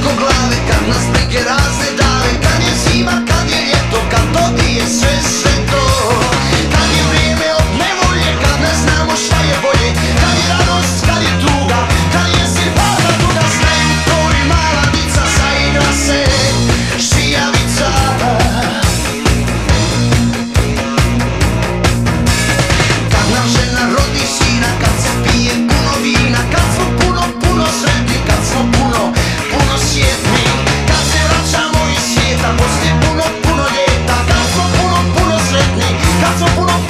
preko glave kad nas neke razne to put up